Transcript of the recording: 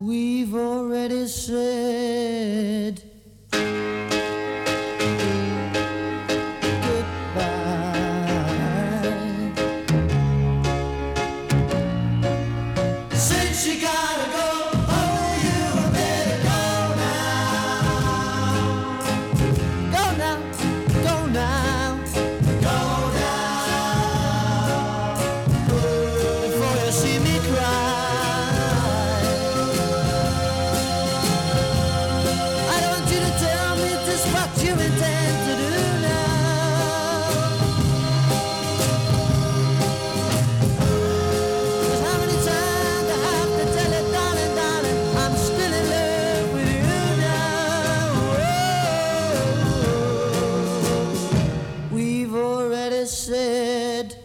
We've already said said